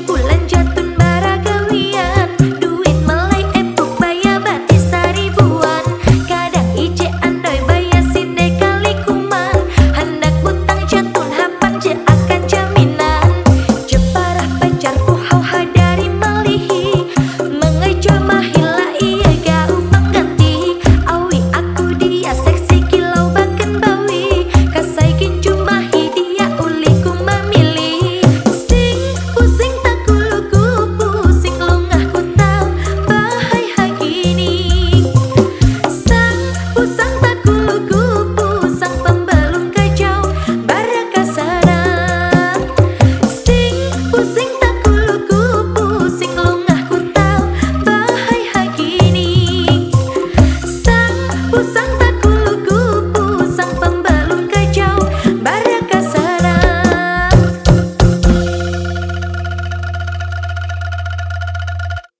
bù lê